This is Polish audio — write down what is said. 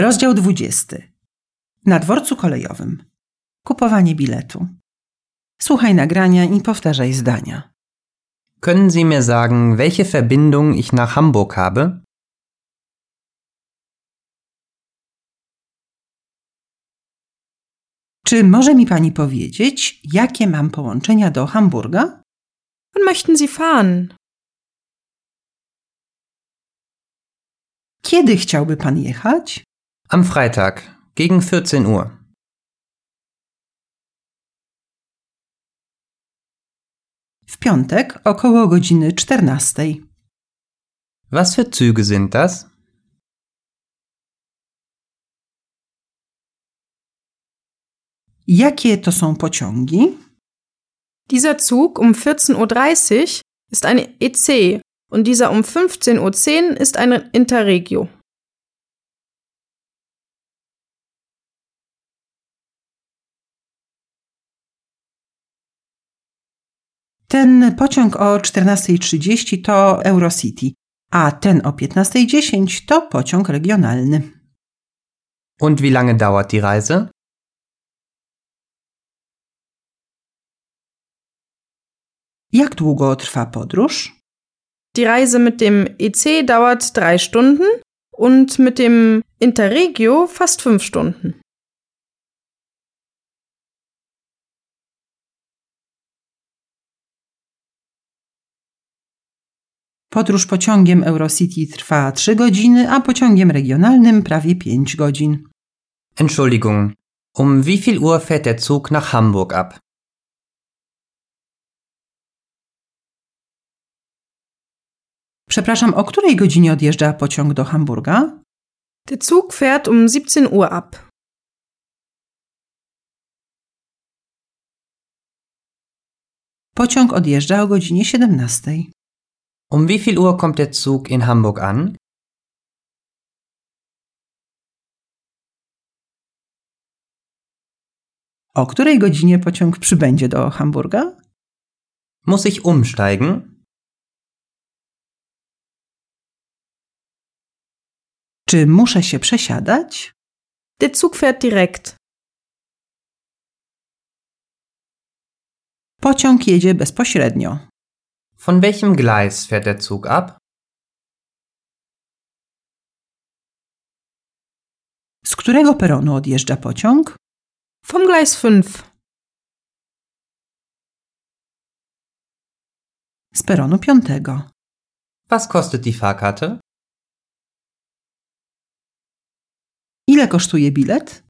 Rozdział 20. Na dworcu kolejowym. Kupowanie biletu. Słuchaj nagrania i powtarzaj zdania. Können Sie mir sagen, welche Verbindung ich nach Hamburg habe? Czy może mi pani powiedzieć, jakie mam połączenia do Hamburga? Wann möchten Sie fahren? Kiedy chciałby pan jechać? Am Freitag, gegen 14 Uhr. W piątek około godziny 14. Was für Züge sind das? Jakie to są pociągi? Dieser Zug um 14.30 Uhr ist ein EC und dieser um 15.10 Uhr ist ein Interregio. Ten pociąg o 14.30 to Eurocity, a ten o 15.10 to pociąg regionalny. Und wie lange dauert die Reise? Jak długo trwa podróż? Die Reise mit dem EC dauert drei Stunden und mit dem Interregio fast fünf Stunden. Podróż pociągiem Eurocity trwa 3 godziny, a pociągiem regionalnym prawie 5 godzin. Entschuldigung, um wie viel Uhr fährt der Zug nach Hamburg ab? Przepraszam, o której godzinie odjeżdża pociąg do Hamburga? Der Zug fährt um 17 Uhr ab. Pociąg odjeżdża o godzinie 17. Um wie viel Uhr kommt der Zug in Hamburg an? O której godzinie pociąg przybędzie do Hamburga? Muss ich umsteigen? Czy muszę się przesiadać? Der Zug fährt direkt. Pociąg jedzie bezpośrednio. Von welchem Gleis fährt der Zug ab? Z którego peronu odjeżdża pociąg? Vom Gleis 5. Z peronu piątego. Was kostet die Fahrkarte? Ile kosztuje bilet?